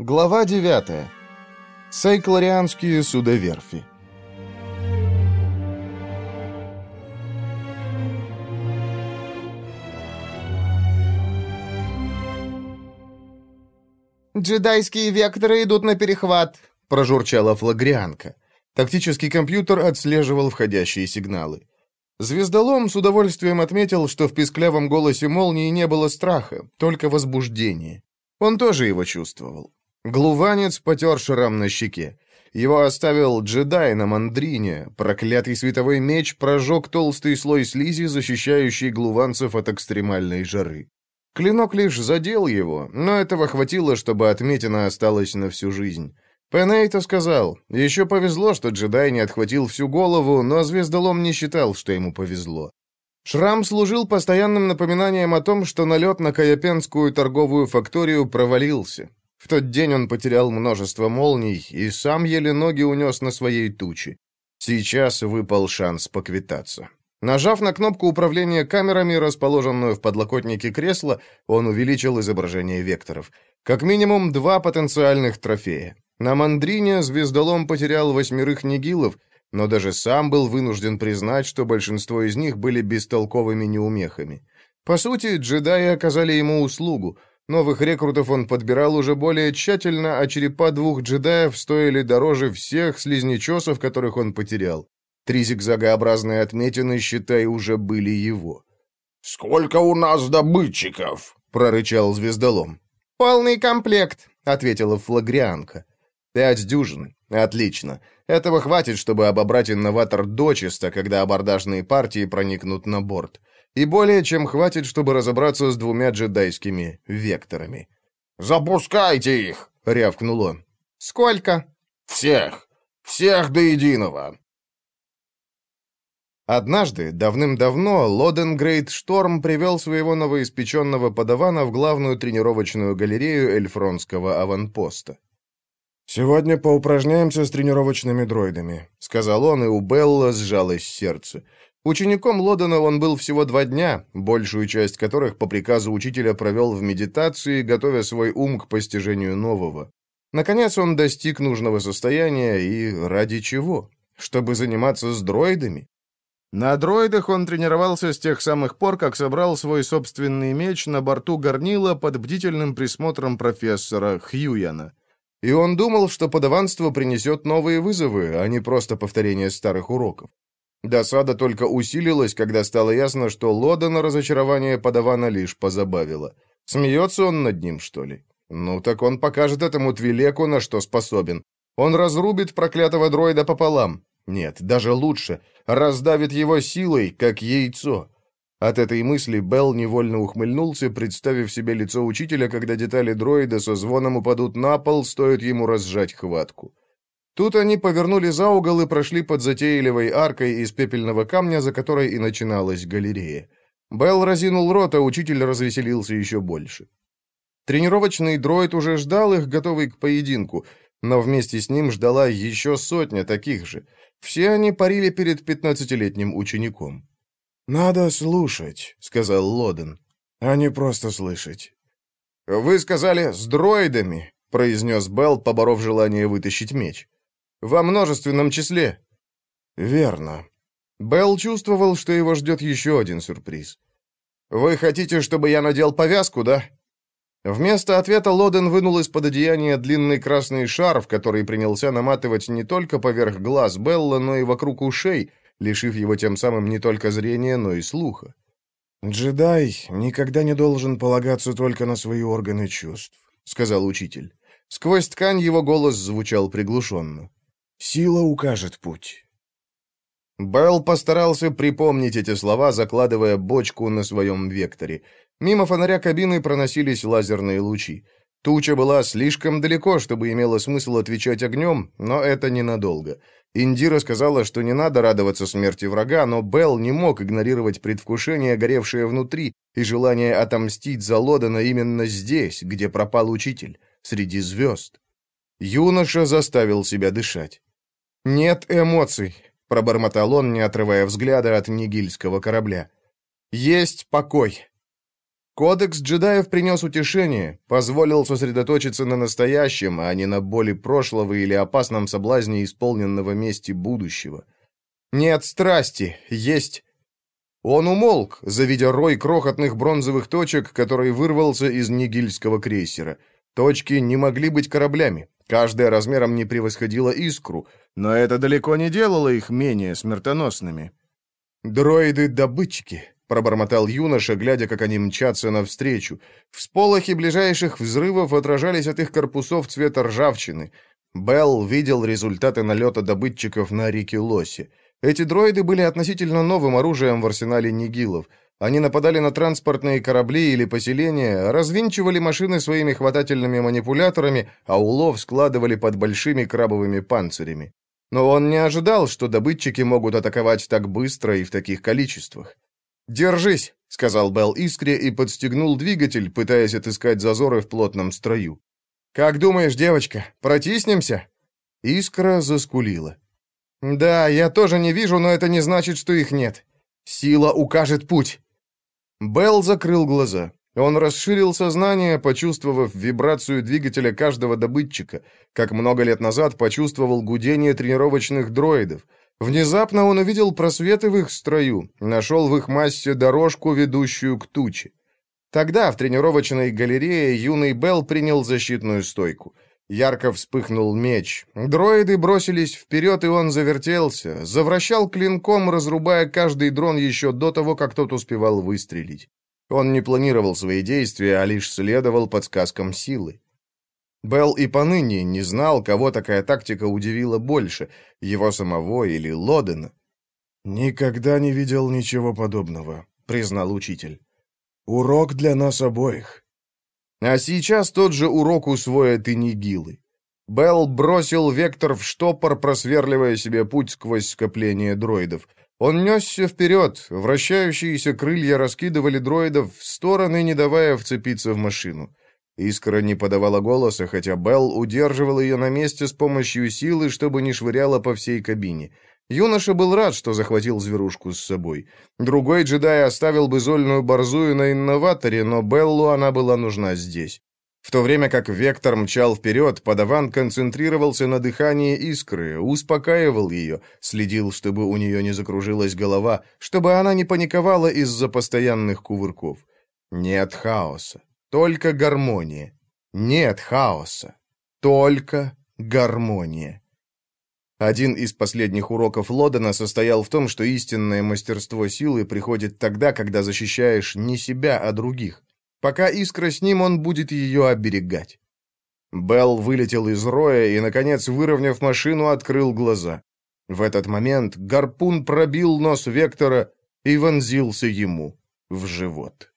Глава 9. Сайкларианские судоверфи. «Джедайские векторы идут на перехват», — прожурчала флагрианка. Тактический компьютер отслеживал входящие сигналы. Звездолом с удовольствием отметил, что в писклявом голосе молнии не было страха, только возбуждение. Он тоже его чувствовал. Глуванец потер шрам на щеке. Его оставил джедай на мандрине. Проклятый световой меч прожег толстый слой слизи, защищающий глуванцев от экстремальной жары. Клинок лишь задел его, но этого хватило, чтобы отметина осталась на всю жизнь. Пенейто сказал, еще повезло, что джедай не отхватил всю голову, но звездолом не считал, что ему повезло. Шрам служил постоянным напоминанием о том, что налет на Каяпенскую торговую факторию провалился. Тот день он потерял множество молний и сам еле ноги унес на своей туче. Сейчас выпал шанс поквитаться. Нажав на кнопку управления камерами, расположенную в подлокотнике кресла, он увеличил изображение векторов. Как минимум два потенциальных трофея. На Мандрине звездолом потерял восьмерых нигилов, но даже сам был вынужден признать, что большинство из них были бестолковыми неумехами. По сути, джедаи оказали ему услугу. Новых рекрутов он подбирал уже более тщательно, а черепа двух джедаев стоили дороже всех слизнечесов, которых он потерял. Три зигзагообразные отметины, считай, уже были его. «Сколько у нас добытчиков?» — прорычал звездолом. «Полный комплект», — ответила флагрианка. «Пять дюжин. Отлично. Этого хватит, чтобы обобрать инноватор дочисто, когда абордажные партии проникнут на борт и более чем хватит, чтобы разобраться с двумя джедайскими векторами. «Запускайте их!» — рявкнул он. «Сколько?» «Всех! Всех до единого!» Однажды, давным-давно, Лоденгрейд Шторм привел своего новоиспеченного подавана в главную тренировочную галерею Эльфронского аванпоста. «Сегодня поупражняемся с тренировочными дроидами», — сказал он, и у Белла сжалось сердце. Учеником Лодена он был всего два дня, большую часть которых по приказу учителя провел в медитации, готовя свой ум к постижению нового. Наконец он достиг нужного состояния, и ради чего? Чтобы заниматься с дроидами? На дроидах он тренировался с тех самых пор, как собрал свой собственный меч на борту горнила под бдительным присмотром профессора Хьюяна. И он думал, что подаванство принесет новые вызовы, а не просто повторение старых уроков. Досада только усилилась, когда стало ясно, что Лодана разочарование подавана лишь позабавило. Смеется он над ним, что ли? Ну, так он покажет этому Твилеку, на что способен. Он разрубит проклятого дроида пополам. Нет, даже лучше. Раздавит его силой, как яйцо. От этой мысли Белл невольно ухмыльнулся, представив себе лицо учителя, когда детали дроида со звоном упадут на пол, стоит ему разжать хватку. Тут они повернули за угол и прошли под затейливой аркой из пепельного камня, за которой и начиналась галерея. Белл разинул рот, а учитель развеселился еще больше. Тренировочный дроид уже ждал их, готовый к поединку, но вместе с ним ждала еще сотня таких же. Все они парили перед пятнадцатилетним учеником. «Надо слушать», — сказал Лоден, — «а не просто слышать». «Вы сказали, с дроидами», — произнес Белл, поборов желание вытащить меч. Во множественном числе». «Верно». Белл чувствовал, что его ждет еще один сюрприз. «Вы хотите, чтобы я надел повязку, да?» Вместо ответа Лоден вынул из-под одеяния длинный красный шарф, который принялся наматывать не только поверх глаз Белла, но и вокруг ушей, лишив его тем самым не только зрения, но и слуха. «Джедай никогда не должен полагаться только на свои органы чувств», — сказал учитель. Сквозь ткань его голос звучал приглушенно. Сила укажет путь». Белл постарался припомнить эти слова, закладывая бочку на своем векторе. Мимо фонаря кабины проносились лазерные лучи. Туча была слишком далеко, чтобы имело смысл отвечать огнем, но это ненадолго. Индира сказала, что не надо радоваться смерти врага, но Белл не мог игнорировать предвкушение, горевшее внутри, и желание отомстить за Лодана именно здесь, где пропал учитель, среди звезд. Юноша заставил себя дышать. «Нет эмоций», — пробормотал он, не отрывая взгляда от нигильского корабля. «Есть покой». Кодекс джедаев принес утешение, позволил сосредоточиться на настоящем, а не на боли прошлого или опасном соблазне исполненного мести будущего. Нет страсти, есть... Он умолк, завидя рой крохотных бронзовых точек, который вырвался из нигильского крейсера. Точки не могли быть кораблями, каждая размером не превосходила искру, но это далеко не делало их менее смертоносными. «Дроиды-добытчики», — пробормотал юноша, глядя, как они мчатся навстречу. Всполохи ближайших взрывов отражались от их корпусов цвета ржавчины. Белл видел результаты налета добытчиков на реке Лоси. Эти дроиды были относительно новым оружием в арсенале нигилов. Они нападали на транспортные корабли или поселения, развинчивали машины своими хватательными манипуляторами, а улов складывали под большими крабовыми панцирями. Но он не ожидал, что добытчики могут атаковать так быстро и в таких количествах. «Держись», — сказал Белл Искре и подстегнул двигатель, пытаясь отыскать зазоры в плотном строю. «Как думаешь, девочка, протиснемся?» Искра заскулила. «Да, я тоже не вижу, но это не значит, что их нет. Сила укажет путь». Белл закрыл глаза. Он расширил сознание, почувствовав вибрацию двигателя каждого добытчика, как много лет назад почувствовал гудение тренировочных дроидов. Внезапно он увидел просветы в их строю, нашел в их массе дорожку, ведущую к туче. Тогда в тренировочной галерее юный Белл принял защитную стойку. Ярко вспыхнул меч. Дроиды бросились вперед, и он завертелся, завращал клинком, разрубая каждый дрон еще до того, как тот успевал выстрелить. Он не планировал свои действия, а лишь следовал подсказкам силы. Белл и поныне не знал, кого такая тактика удивила больше, его самого или Лодена. «Никогда не видел ничего подобного», — признал учитель. «Урок для нас обоих». А сейчас тот же урок усвоят и Нигилы. Белл бросил вектор в штопор, просверливая себе путь сквозь скопление дроидов. Он несся вперед, вращающиеся крылья раскидывали дроидов в стороны, не давая вцепиться в машину. Искра не подавала голоса, хотя Белл удерживал ее на месте с помощью силы, чтобы не швыряла по всей кабине. Юноша был рад, что захватил зверушку с собой. Другой джедай оставил бы зольную борзую на инноваторе, но Беллу она была нужна здесь. В то время как Вектор мчал вперед, подаван концентрировался на дыхании искры, успокаивал ее, следил, чтобы у нее не закружилась голова, чтобы она не паниковала из-за постоянных кувырков. Нет хаоса, только гармония. Нет хаоса, только гармония. Один из последних уроков Лодена состоял в том, что истинное мастерство силы приходит тогда, когда защищаешь не себя, а других. Пока искра с ним, он будет ее оберегать. Белл вылетел из роя и, наконец, выровняв машину, открыл глаза. В этот момент гарпун пробил нос Вектора и вонзился ему в живот.